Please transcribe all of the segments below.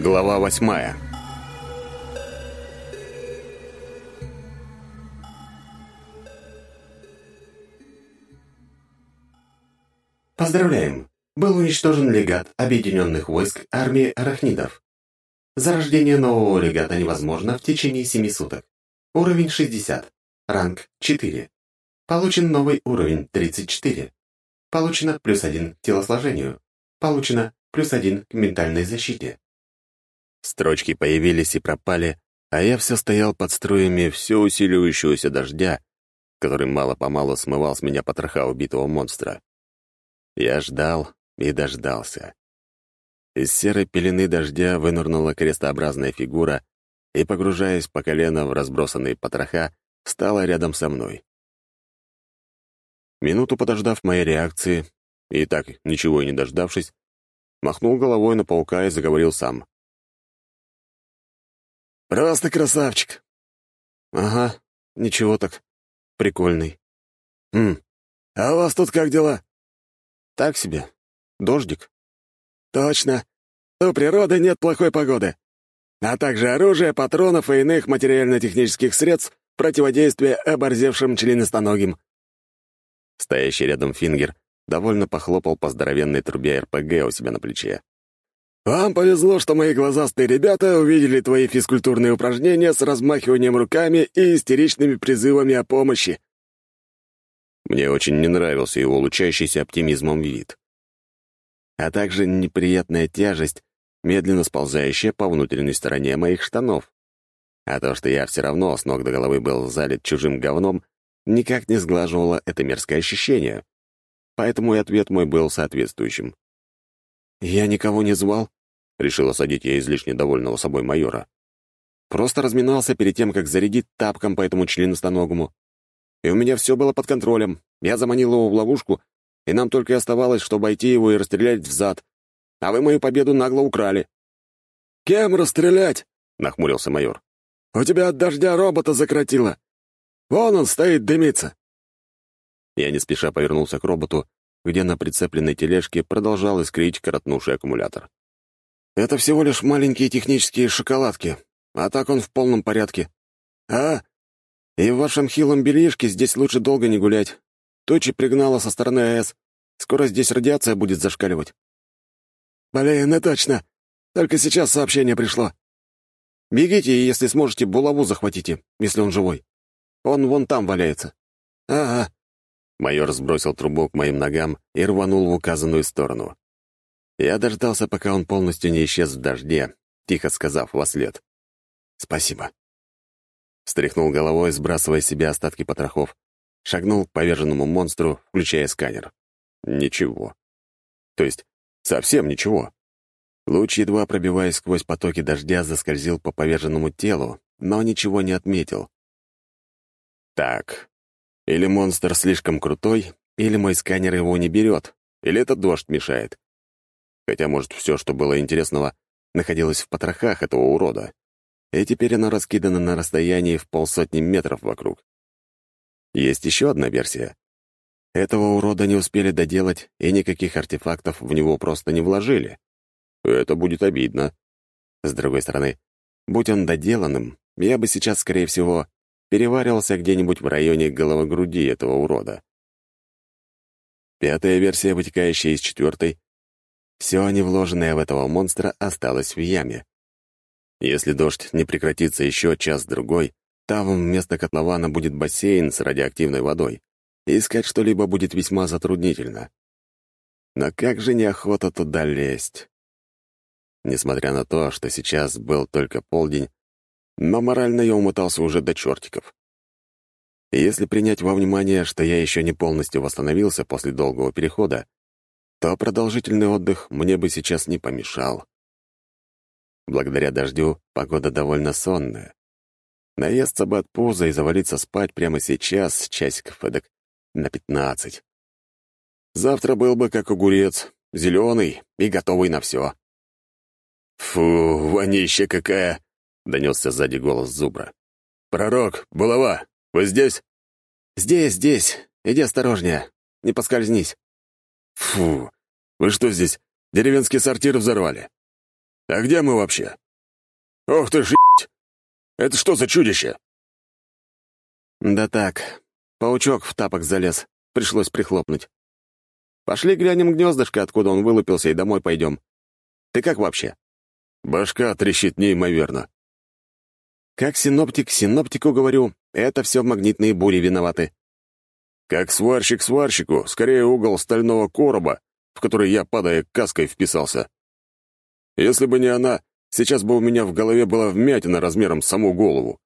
Глава восьмая Поздравляем! Был уничтожен легат Объединенных войск армии арахнидов. Зарождение нового легата невозможно в течение семи суток. Уровень 60. Ранг 4. Получен новый уровень 34. Получено плюс один к телосложению. Получено плюс один к ментальной защите. Строчки появились и пропали, а я все стоял под струями все усиливающегося дождя, который мало-помалу смывал с меня потроха убитого монстра. Я ждал и дождался. Из серой пелены дождя вынырнула крестообразная фигура и, погружаясь по колено в разбросанные потроха, стала рядом со мной. Минуту подождав моей реакции, и так, ничего и не дождавшись, махнул головой на паука и заговорил сам. «Просто красавчик!» «Ага, ничего так. Прикольный». «Хм, а у вас тут как дела?» «Так себе. Дождик». «Точно. У природы нет плохой погоды. А также оружия, патронов и иных материально-технических средств противодействия оборзевшим членистоногим». Стоящий рядом Фингер довольно похлопал по здоровенной трубе РПГ у себя на плече. «Вам повезло, что мои глазастые ребята увидели твои физкультурные упражнения с размахиванием руками и истеричными призывами о помощи». Мне очень не нравился его лучащийся оптимизмом вид. А также неприятная тяжесть, медленно сползающая по внутренней стороне моих штанов. А то, что я все равно с ног до головы был залит чужим говном, никак не сглаживало это мерзкое ощущение. Поэтому и ответ мой был соответствующим. «Я никого не звал», — решил осадить я излишне довольного собой майора. «Просто разминался перед тем, как зарядить тапком по этому членостоногому. И у меня все было под контролем. Я заманил его в ловушку, и нам только и оставалось, чтобы обойти его и расстрелять в зад. А вы мою победу нагло украли». «Кем расстрелять?» — нахмурился майор. «У тебя от дождя робота закратило. Вон он стоит, дымится». Я не спеша повернулся к роботу, где на прицепленной тележке продолжал искрить коротнувший аккумулятор. «Это всего лишь маленькие технические шоколадки, а так он в полном порядке. А? И в вашем хилом бельишке здесь лучше долго не гулять. Тучи пригнала со стороны АЭС. Скоро здесь радиация будет зашкаливать». «Блин, и точно. Только сейчас сообщение пришло». «Бегите, если сможете, булаву захватите, если он живой. Он вон там валяется». «Ага». Майор сбросил трубу к моим ногам и рванул в указанную сторону. Я дождался, пока он полностью не исчез в дожде, тихо сказав во след. «Спасибо». Встряхнул головой, сбрасывая с себя остатки потрохов. Шагнул к поверженному монстру, включая сканер. Ничего. То есть, совсем ничего. Луч, едва пробиваясь сквозь потоки дождя, заскользил по поверженному телу, но ничего не отметил. Так, или монстр слишком крутой, или мой сканер его не берет, или это дождь мешает. Хотя, может, все, что было интересного, находилось в потрохах этого урода, и теперь оно раскидано на расстоянии в полсотни метров вокруг. Есть еще одна версия. Этого урода не успели доделать, и никаких артефактов в него просто не вложили. Это будет обидно. С другой стороны, будь он доделанным, я бы сейчас, скорее всего, переваривался где-нибудь в районе головогруди этого урода. Пятая версия, вытекающая из четвертой, все невложенное в этого монстра осталось в яме. Если дождь не прекратится еще час-другой, там вместо котлована будет бассейн с радиоактивной водой, искать что-либо будет весьма затруднительно. Но как же неохота туда лезть? Несмотря на то, что сейчас был только полдень, но морально я умотался уже до чертиков. Если принять во внимание, что я еще не полностью восстановился после долгого перехода, то продолжительный отдых мне бы сейчас не помешал. Благодаря дождю погода довольно сонная. Наесться бы от пуза и завалиться спать прямо сейчас, часиков эдак на пятнадцать. Завтра был бы как огурец, зеленый и готовый на все. «Фу, вонища какая!» — донесся сзади голос Зубра. «Пророк, булава, вы здесь?» «Здесь, здесь. Иди осторожнее. Не поскользнись». «Фу, вы что здесь, деревенский сортир взорвали?» А где мы вообще? Ох ты ж, Это что за чудище?» «Да так, паучок в тапок залез, пришлось прихлопнуть. Пошли глянем гнездышко, откуда он вылупился, и домой пойдем. Ты как вообще?» Башка трещит неимоверно. Как синоптик синоптику говорю, это все магнитные бури виноваты. Как сварщик сварщику, скорее угол стального короба, в который я, падая каской, вписался. Если бы не она, сейчас бы у меня в голове была вмятина размером с саму голову.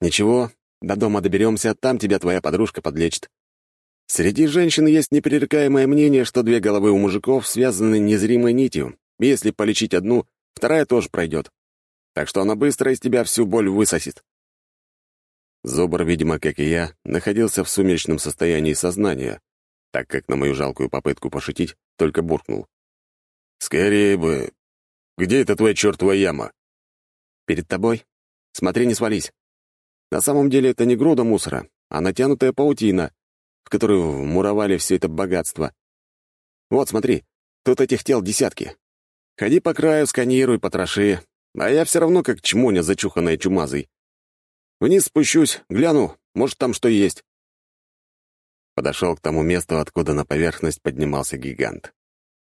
Ничего, до дома доберемся, там тебя твоя подружка подлечит. Среди женщин есть непререкаемое мнение, что две головы у мужиков связаны незримой нитью. Если полечить одну, вторая тоже пройдет так что она быстро из тебя всю боль высосет. Зубр, видимо, как и я, находился в сумеречном состоянии сознания, так как на мою жалкую попытку пошутить только буркнул. «Скорее бы! Где эта твоя чертова яма?» «Перед тобой. Смотри, не свались. На самом деле это не груда мусора, а натянутая паутина, в которую вмуровали все это богатство. Вот, смотри, тут этих тел десятки. Ходи по краю, сканируй, потроши, а я все равно как чмоня, зачуханная чумазой. Вниз спущусь, гляну, может, там что есть. Подошел к тому месту, откуда на поверхность поднимался гигант.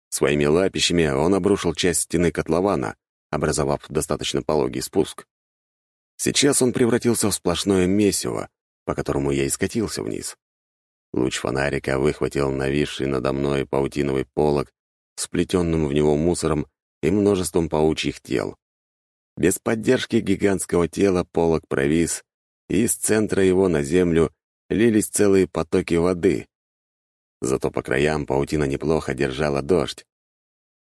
Своими лапищами он обрушил часть стены котлована, образовав достаточно пологий спуск. Сейчас он превратился в сплошное месиво, по которому я и скатился вниз. Луч фонарика выхватил нависший надо мной паутиновый полог, сплетенным в него мусором и множеством паучьих тел. Без поддержки гигантского тела полог провис, и из центра его на землю лились целые потоки воды. Зато по краям паутина неплохо держала дождь.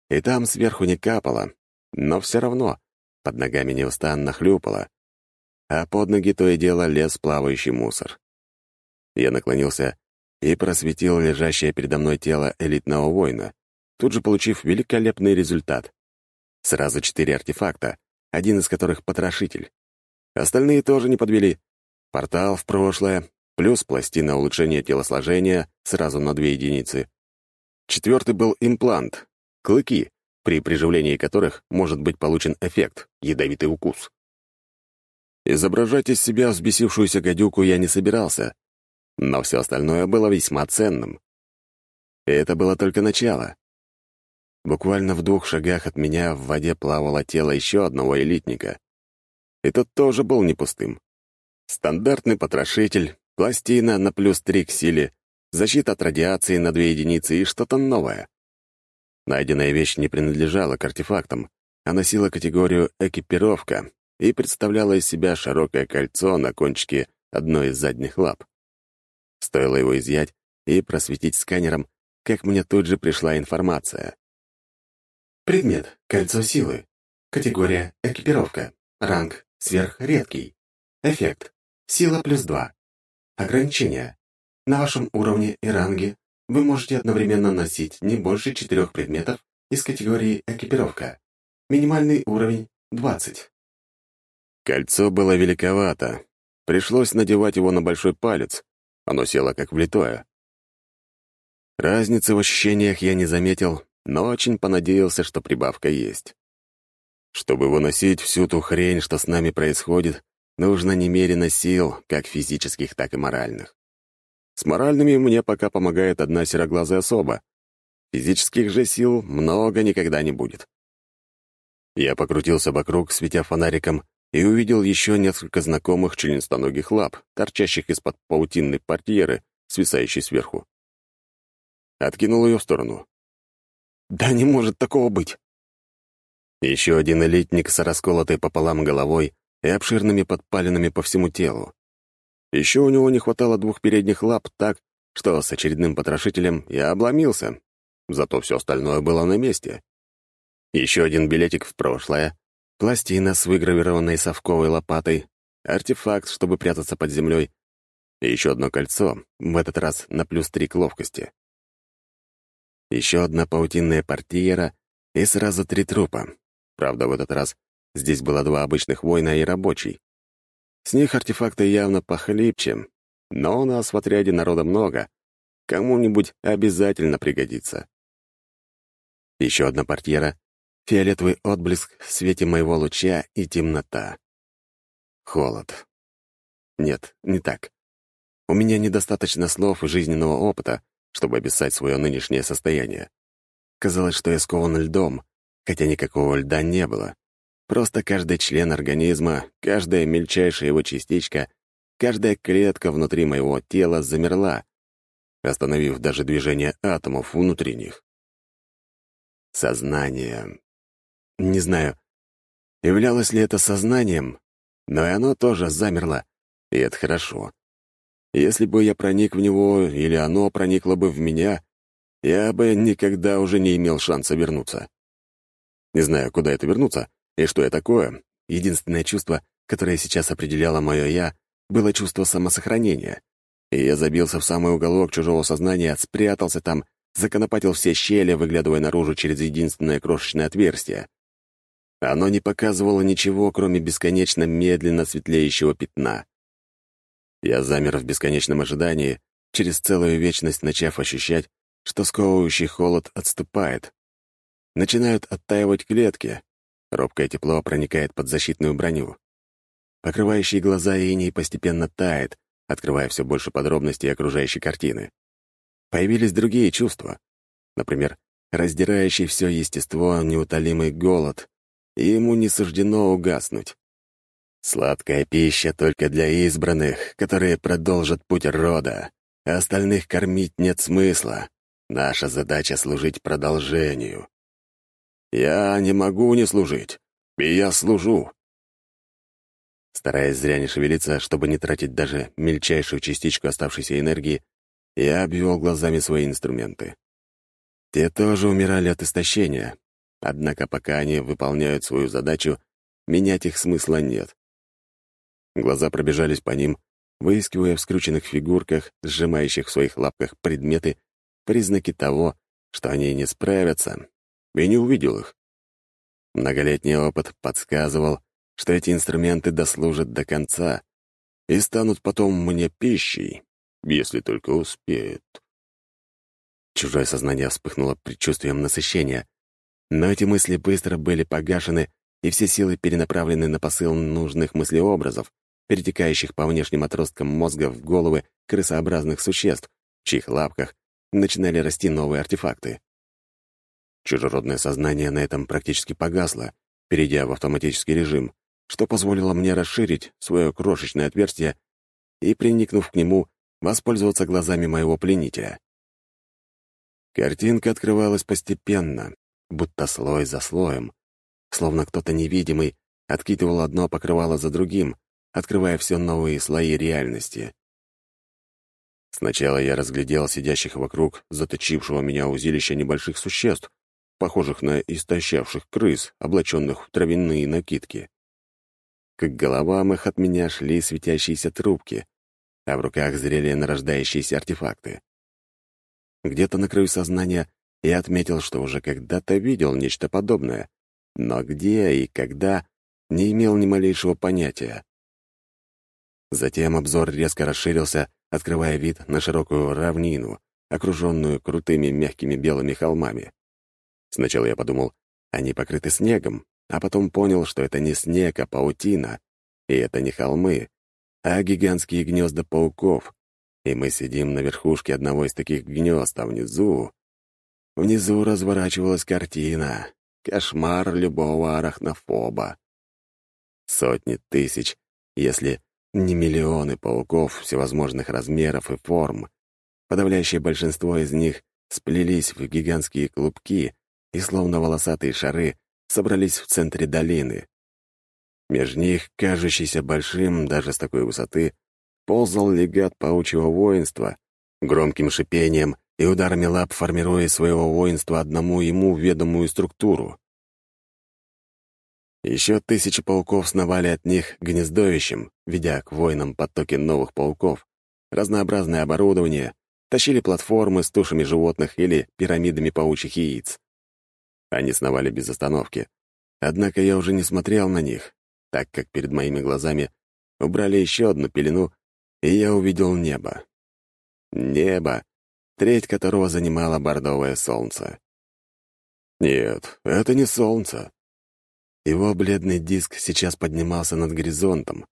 И там сверху не капало, но все равно под ногами неустанно хлюпало, а под ноги то и дело лез плавающий мусор. Я наклонился и просветил лежащее передо мной тело элитного воина, тут же получив великолепный результат. Сразу четыре артефакта, один из которых — потрошитель. Остальные тоже не подвели. Портал в прошлое, плюс пластина улучшения телосложения сразу на две единицы. Четвертый был имплант — клыки, при приживлении которых может быть получен эффект — ядовитый укус. Изображать из себя взбесившуюся гадюку я не собирался, но все остальное было весьма ценным. И это было только начало. Буквально в двух шагах от меня в воде плавало тело еще одного элитника. И тот тоже был не пустым. Стандартный потрошитель, пластина на плюс три к силе, защита от радиации на две единицы и что-то новое. Найденная вещь не принадлежала к артефактам, а носила категорию «экипировка» и представляла из себя широкое кольцо на кончике одной из задних лап. Стоило его изъять и просветить сканером, как мне тут же пришла информация. Предмет – кольцо силы. Категория – экипировка. Ранг – сверхредкий. Эффект – сила плюс 2. Ограничения. На вашем уровне и ранге вы можете одновременно носить не больше четырех предметов из категории экипировка. Минимальный уровень – 20. Кольцо было великовато. Пришлось надевать его на большой палец. Оно село как влитое. Разницы в ощущениях я не заметил, но очень понадеялся, что прибавка есть. Чтобы выносить всю ту хрень, что с нами происходит, нужно немерено сил, как физических, так и моральных. С моральными мне пока помогает одна сероглазая особа. Физических же сил много никогда не будет. Я покрутился вокруг, светя фонариком, и увидел еще несколько знакомых членистоногих лап, торчащих из-под паутинной портьеры, свисающей сверху. Откинул ее в сторону. Да не может такого быть. Еще один элитник с расколотой пополам головой и обширными подпалинами по всему телу. Еще у него не хватало двух передних лап так, что с очередным потрошителем я обломился, зато все остальное было на месте. Еще один билетик в прошлое, пластина с выгравированной совковой лопатой, артефакт, чтобы прятаться под землей, и еще одно кольцо, в этот раз на плюс три к ловкости еще одна паутинная портьера и сразу три трупа. Правда, в этот раз здесь было два обычных воина и рабочий. С них артефакты явно похлипче, но у нас в отряде народа много. Кому-нибудь обязательно пригодится. Еще одна портьера, фиолетовый отблеск в свете моего луча и темнота. Холод. Нет, не так. У меня недостаточно слов и жизненного опыта, чтобы описать свое нынешнее состояние. Казалось, что я скован льдом, хотя никакого льда не было. Просто каждый член организма, каждая мельчайшая его частичка, каждая клетка внутри моего тела замерла, остановив даже движение атомов внутри них. Сознание. Не знаю, являлось ли это сознанием, но и оно тоже замерло, и это хорошо. Если бы я проник в него, или оно проникло бы в меня, я бы никогда уже не имел шанса вернуться. Не знаю, куда это вернуться и что я такое. Единственное чувство, которое сейчас определяло мое «я», было чувство самосохранения. И я забился в самый уголок чужого сознания, спрятался там, законопатил все щели, выглядывая наружу через единственное крошечное отверстие. Оно не показывало ничего, кроме бесконечно медленно светлеющего пятна. Я замер в бесконечном ожидании, через целую вечность начав ощущать, что сковывающий холод отступает. Начинают оттаивать клетки. Робкое тепло проникает под защитную броню. Покрывающий глаза иней постепенно тает, открывая все больше подробностей окружающей картины. Появились другие чувства. Например, раздирающий все естество неутолимый голод, и ему не суждено угаснуть. Сладкая пища только для избранных, которые продолжат путь рода, а остальных кормить нет смысла. Наша задача — служить продолжению. Я не могу не служить, и я служу. Стараясь зря не шевелиться, чтобы не тратить даже мельчайшую частичку оставшейся энергии, я обвел глазами свои инструменты. Те тоже умирали от истощения, однако пока они выполняют свою задачу, менять их смысла нет. Глаза пробежались по ним, выискивая в скрученных фигурках, сжимающих в своих лапках предметы, признаки того, что они не справятся, и не увидел их. Многолетний опыт подсказывал, что эти инструменты дослужат до конца и станут потом мне пищей, если только успеют. Чужое сознание вспыхнуло предчувствием насыщения, но эти мысли быстро были погашены, и все силы перенаправлены на посыл нужных мыслеобразов, перетекающих по внешним отросткам мозга в головы крысообразных существ, в чьих лапках начинали расти новые артефакты. Чужеродное сознание на этом практически погасло, перейдя в автоматический режим, что позволило мне расширить свое крошечное отверстие и, приникнув к нему, воспользоваться глазами моего пленителя. Картинка открывалась постепенно, будто слой за слоем, словно кто-то невидимый откидывал одно покрывало за другим, открывая все новые слои реальности. Сначала я разглядел сидящих вокруг заточившего меня узилища небольших существ, похожих на истощавших крыс, облаченных в травяные накидки. К головам их от меня шли светящиеся трубки, а в руках зрели нарождающиеся артефакты. Где-то на краю сознания я отметил, что уже когда-то видел нечто подобное, но где и когда не имел ни малейшего понятия. Затем обзор резко расширился, открывая вид на широкую равнину, окруженную крутыми мягкими белыми холмами. Сначала я подумал, они покрыты снегом, а потом понял, что это не снег, а паутина, и это не холмы, а гигантские гнезда пауков, и мы сидим на верхушке одного из таких гнезд, а внизу... Внизу разворачивалась картина. Кошмар любого арахнофоба. Сотни тысяч, если не миллионы пауков всевозможных размеров и форм. Подавляющее большинство из них сплелись в гигантские клубки и, словно волосатые шары, собрались в центре долины. Меж них, кажущийся большим даже с такой высоты, ползал легат паучьего воинства, громким шипением и ударами лап формируя своего воинства одному ему ведомую структуру. Еще тысячи пауков сновали от них гнездовищем, ведя к воинам потоки новых пауков, разнообразное оборудование, тащили платформы с тушами животных или пирамидами паучьих яиц. Они сновали без остановки. Однако я уже не смотрел на них, так как перед моими глазами убрали еще одну пелену, и я увидел небо. Небо, треть которого занимало бордовое солнце. Нет, это не солнце. Его бледный диск сейчас поднимался над горизонтом.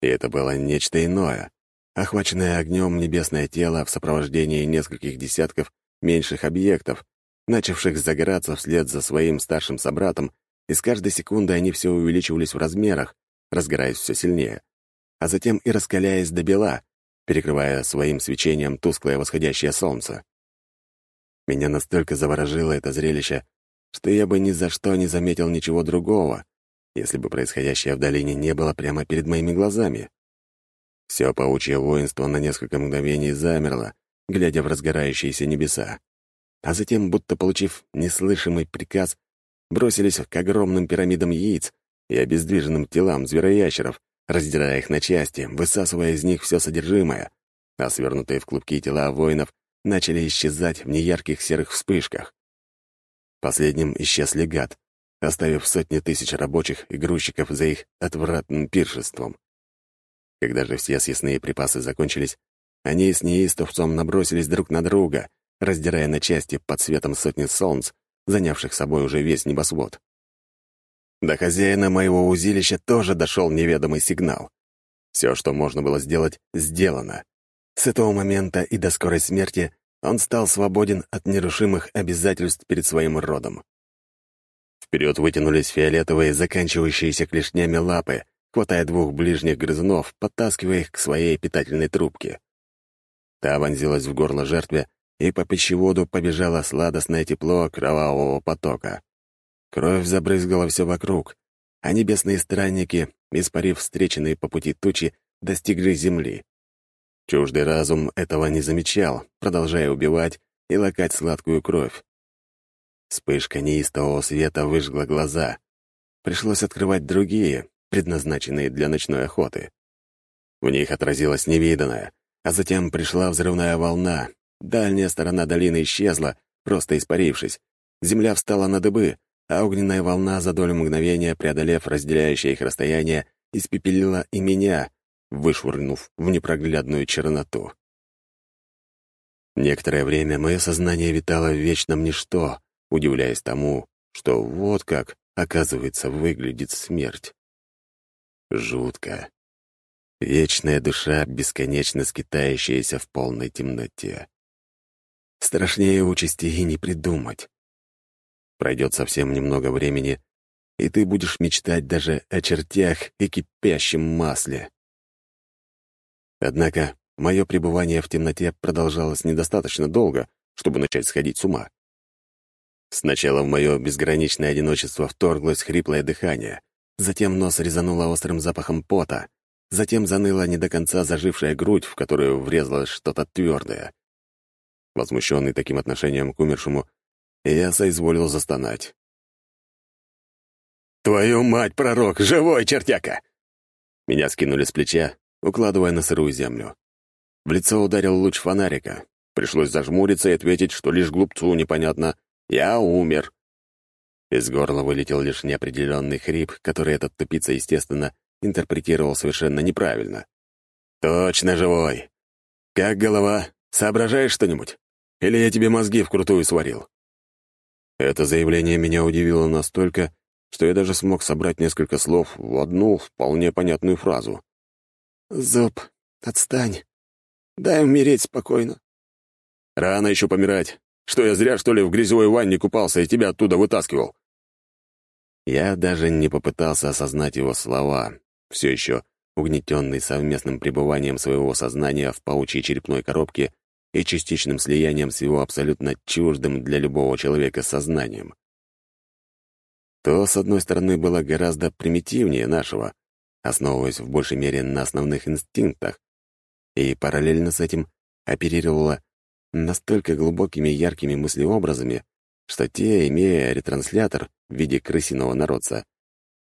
И это было нечто иное, охваченное огнем небесное тело в сопровождении нескольких десятков меньших объектов, начавших загораться вслед за своим старшим собратом, и с каждой секундой они все увеличивались в размерах, разгораясь все сильнее, а затем и раскаляясь до бела, перекрывая своим свечением тусклое восходящее солнце. Меня настолько заворожило это зрелище, что я бы ни за что не заметил ничего другого, если бы происходящее в долине не было прямо перед моими глазами. Все паучье воинство на несколько мгновений замерло, глядя в разгорающиеся небеса. А затем, будто получив неслышимый приказ, бросились к огромным пирамидам яиц и обездвиженным телам звероящеров, раздирая их на части, высасывая из них все содержимое, а свернутые в клубки тела воинов начали исчезать в неярких серых вспышках. Последним исчез легат, оставив сотни тысяч рабочих и грузчиков за их отвратным пиршеством. Когда же все съестные припасы закончились, они с неистовцом набросились друг на друга, раздирая на части под светом сотни солнц, занявших собой уже весь небосвод. До хозяина моего узилища тоже дошел неведомый сигнал. Все, что можно было сделать, сделано. С этого момента и до скорой смерти он стал свободен от нерушимых обязательств перед своим родом. Вперед вытянулись фиолетовые, заканчивающиеся клешнями лапы, хватая двух ближних грызунов, подтаскивая их к своей питательной трубке. Та вонзилась в горло жертве, и по пищеводу побежало сладостное тепло кровавого потока. Кровь забрызгала все вокруг, а небесные странники, испарив встреченные по пути тучи, достигли земли. Чуждый разум этого не замечал, продолжая убивать и лакать сладкую кровь. Вспышка неистового света выжгла глаза. Пришлось открывать другие, предназначенные для ночной охоты. В них отразилась невиданная, а затем пришла взрывная волна, Дальняя сторона долины исчезла, просто испарившись. Земля встала на дыбы, а огненная волна за долю мгновения, преодолев разделяющее их расстояние, испепелила и меня, вышвырнув в непроглядную черноту. Некоторое время мое сознание витало в вечном ничто, удивляясь тому, что вот как, оказывается, выглядит смерть. Жутко. Вечная душа, бесконечно скитающаяся в полной темноте. Страшнее участи и не придумать. Пройдет совсем немного времени, и ты будешь мечтать даже о чертях и кипящем масле. Однако мое пребывание в темноте продолжалось недостаточно долго, чтобы начать сходить с ума. Сначала в мое безграничное одиночество вторглось хриплое дыхание, затем нос резануло острым запахом пота, затем заныла не до конца зажившая грудь, в которую врезалось что-то твердое. Возмущенный таким отношением к умершему, я соизволил застонать. «Твою мать, пророк! Живой, чертяка!» Меня скинули с плеча, укладывая на сырую землю. В лицо ударил луч фонарика. Пришлось зажмуриться и ответить, что лишь глупцу непонятно «Я умер». Из горла вылетел лишь неопределенный хрип, который этот тупица, естественно, интерпретировал совершенно неправильно. «Точно живой! Как голова? Соображаешь что-нибудь?» Или я тебе мозги вкрутую сварил?» Это заявление меня удивило настолько, что я даже смог собрать несколько слов в одну вполне понятную фразу. «Зуб, отстань. Дай умереть спокойно». «Рано еще помирать. Что, я зря, что ли, в грязевой ванне купался и тебя оттуда вытаскивал?» Я даже не попытался осознать его слова, все еще угнетенный совместным пребыванием своего сознания в паучьей черепной коробке и частичным слиянием с его абсолютно чуждым для любого человека сознанием. То, с одной стороны, было гораздо примитивнее нашего, основываясь в большей мере на основных инстинктах, и параллельно с этим оперировало настолько глубокими яркими мыслеобразами, что те, имея ретранслятор в виде крысиного народца,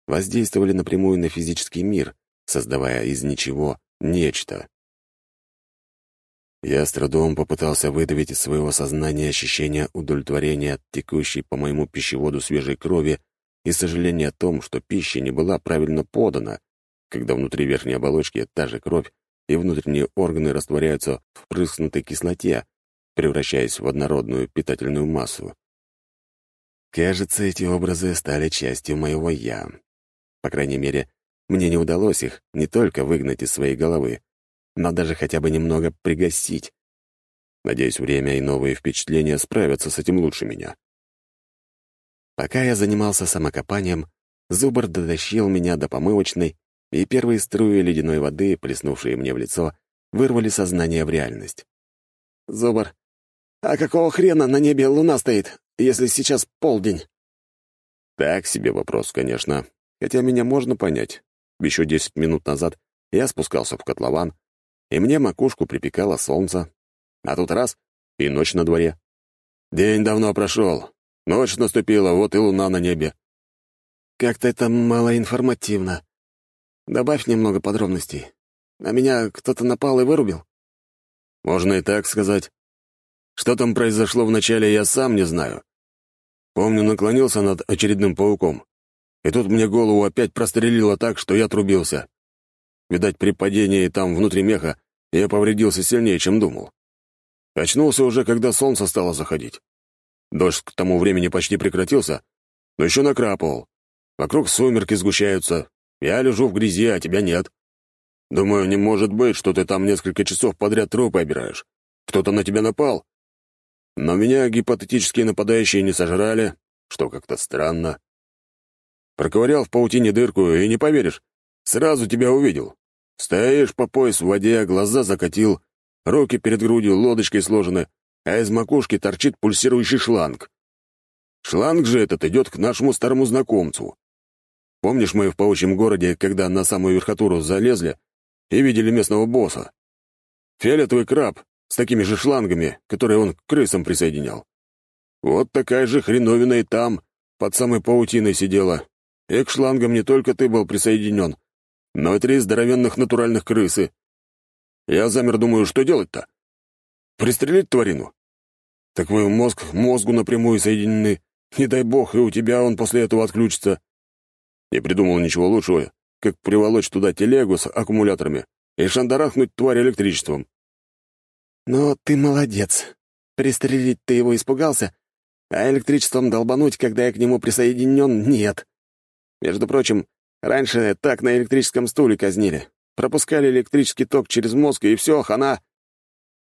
воздействовали напрямую на физический мир, создавая из ничего нечто. Я с трудом попытался выдавить из своего сознания ощущение удовлетворения от текущей по моему пищеводу свежей крови и сожаление о том, что пища не была правильно подана, когда внутри верхней оболочки та же кровь и внутренние органы растворяются в прыснутой кислоте, превращаясь в однородную питательную массу. Кажется, эти образы стали частью моего «я». По крайней мере, мне не удалось их не только выгнать из своей головы, но даже хотя бы немного пригасить. Надеюсь, время и новые впечатления справятся с этим лучше меня. Пока я занимался самокопанием, Зубр дотащил меня до помывочной, и первые струи ледяной воды, плеснувшие мне в лицо, вырвали сознание в реальность. «Зубр, а какого хрена на небе луна стоит, если сейчас полдень?» Так себе вопрос, конечно, хотя меня можно понять. Еще десять минут назад я спускался в котлован, и мне макушку припекало солнце. А тут раз — и ночь на дворе. День давно прошел, ночь наступила, вот и луна на небе. Как-то это малоинформативно. Добавь немного подробностей. На меня кто-то напал и вырубил? Можно и так сказать. Что там произошло вначале, я сам не знаю. Помню, наклонился над очередным пауком. И тут мне голову опять прострелило так, что я трубился. Видать, при падении там внутри меха я повредился сильнее, чем думал. Очнулся уже, когда солнце стало заходить. Дождь к тому времени почти прекратился, но еще накрапывал. Вокруг сумерки сгущаются. Я лежу в грязи, а тебя нет. Думаю, не может быть, что ты там несколько часов подряд трупы обираешь. Кто-то на тебя напал. Но меня гипотетические нападающие не сожрали, что как-то странно. Проковырял в паутине дырку, и не поверишь, сразу тебя увидел. Стоишь по пояс в воде, глаза закатил, руки перед грудью лодочкой сложены, а из макушки торчит пульсирующий шланг. Шланг же этот идет к нашему старому знакомцу. Помнишь, мы в паучьем городе, когда на самую верхотуру залезли и видели местного босса? Фиолетовый краб с такими же шлангами, которые он к крысам присоединял. Вот такая же хреновина и там, под самой паутиной сидела, и к шлангам не только ты был присоединен, но и три здоровенных натуральных крысы. Я замер, думаю, что делать-то? Пристрелить тварину? Так вы мозг мозгу напрямую соединены. Не дай бог, и у тебя он после этого отключится. Не придумал ничего лучшего, как приволочь туда телегу с аккумуляторами и шандарахнуть тварь электричеством. «Но ты молодец. Пристрелить ты его испугался, а электричеством долбануть, когда я к нему присоединен, нет. Между прочим, раньше так на электрическом стуле казнили. Пропускали электрический ток через мозг, и все, хана.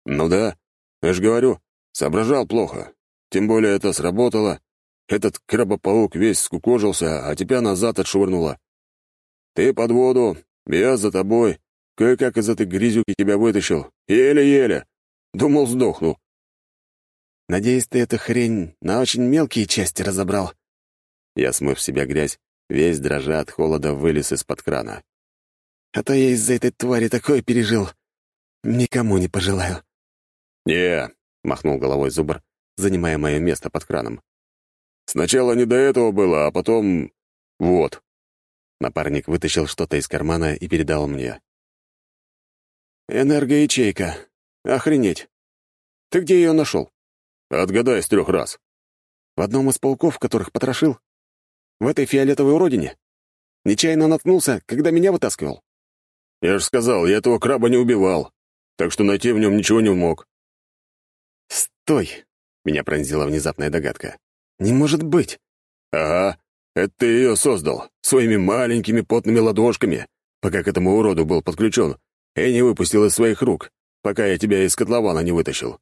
Ну да, я же говорю, соображал плохо. Тем более это сработало. Этот крабопаук весь скукожился, а тебя назад отшвырнуло. Ты под воду, я за тобой. Кое-как из этой грязюки тебя вытащил. Еле-еле. Думал, сдохну. Надеюсь, ты эту хрень на очень мелкие части разобрал. Я, смыв себя грязь, весь дрожа от холода вылез из-под крана. А то я из-за этой твари такое пережил. Никому не пожелаю. «Не», — махнул головой зубр, занимая мое место под краном. «Сначала не до этого было, а потом... вот». Напарник вытащил что-то из кармана и передал мне. «Энергоячейка. Охренеть. Ты где ее нашел?» «Отгадай с трех раз». «В одном из пауков, которых потрошил? В этой фиолетовой уродине? Нечаянно наткнулся, когда меня вытаскивал?» «Я же сказал, я этого краба не убивал, так что найти в нем ничего не мог». «Стой!» — меня пронзила внезапная догадка. «Не может быть!» «Ага, это ты ее создал, своими маленькими потными ладошками, пока к этому уроду был подключен, и не выпустил из своих рук, пока я тебя из котлована не вытащил.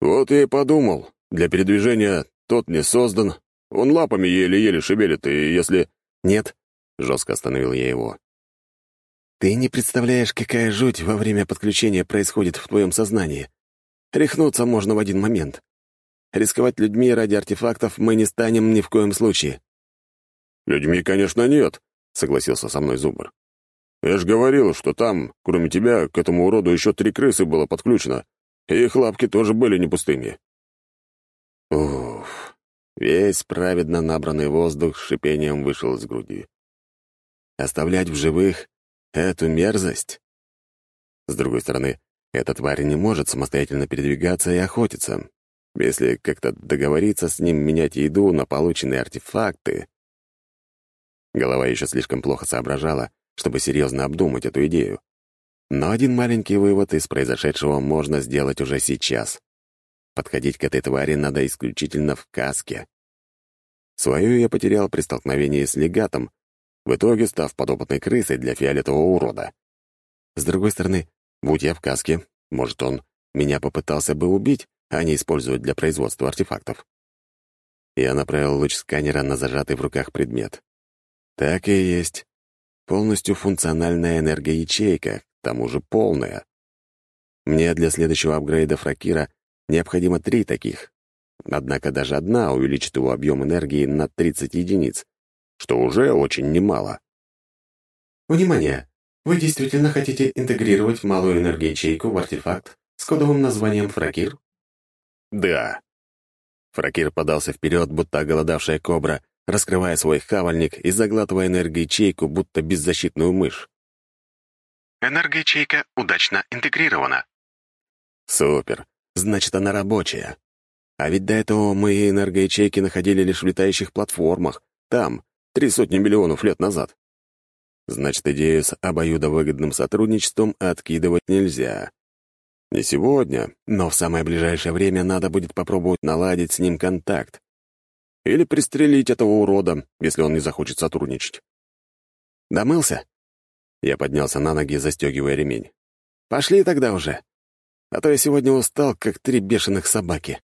Вот я и подумал, для передвижения тот не создан, он лапами еле-еле шевелит, и если...» «Нет», — жестко остановил я его. Ты не представляешь, какая жуть во время подключения происходит в твоем сознании. Рехнуться можно в один момент. Рисковать людьми ради артефактов мы не станем ни в коем случае». «Людьми, конечно, нет», — согласился со мной Зубр. «Я же говорил, что там, кроме тебя, к этому уроду еще три крысы было подключено, и их лапки тоже были не пустыми». Уф, весь праведно набранный воздух с шипением вышел из груди. Оставлять в живых Эту мерзость? С другой стороны, эта тварь не может самостоятельно передвигаться и охотиться. Если как-то договориться с ним менять еду на полученные артефакты... Голова еще слишком плохо соображала, чтобы серьезно обдумать эту идею. Но один маленький вывод из произошедшего можно сделать уже сейчас. Подходить к этой твари надо исключительно в каске. Свою я потерял при столкновении с легатом, в итоге став подопытной крысой для фиолетового урода. С другой стороны, будь я в каске, может, он меня попытался бы убить, а не использовать для производства артефактов. Я направил луч сканера на зажатый в руках предмет. Так и есть. Полностью функциональная энергоячейка, к тому же полная. Мне для следующего апгрейда Фракира необходимо три таких. Однако даже одна увеличит его объем энергии на 30 единиц, что уже очень немало. Внимание! Вы действительно хотите интегрировать малую энергоячейку в артефакт с кодовым названием Фракир? Да. Фракир подался вперед, будто оголодавшая кобра, раскрывая свой хавальник и заглатывая энергоячейку, будто беззащитную мышь. Энергоячейка удачно интегрирована. Супер. Значит, она рабочая. А ведь до этого мы энергоячейки находили лишь в летающих платформах, там, три сотни миллионов лет назад. Значит, идею с обоюдовыгодным сотрудничеством откидывать нельзя. Не сегодня, но в самое ближайшее время надо будет попробовать наладить с ним контакт. Или пристрелить этого урода, если он не захочет сотрудничать. Домылся? Я поднялся на ноги, застегивая ремень. Пошли тогда уже. А то я сегодня устал, как три бешеных собаки.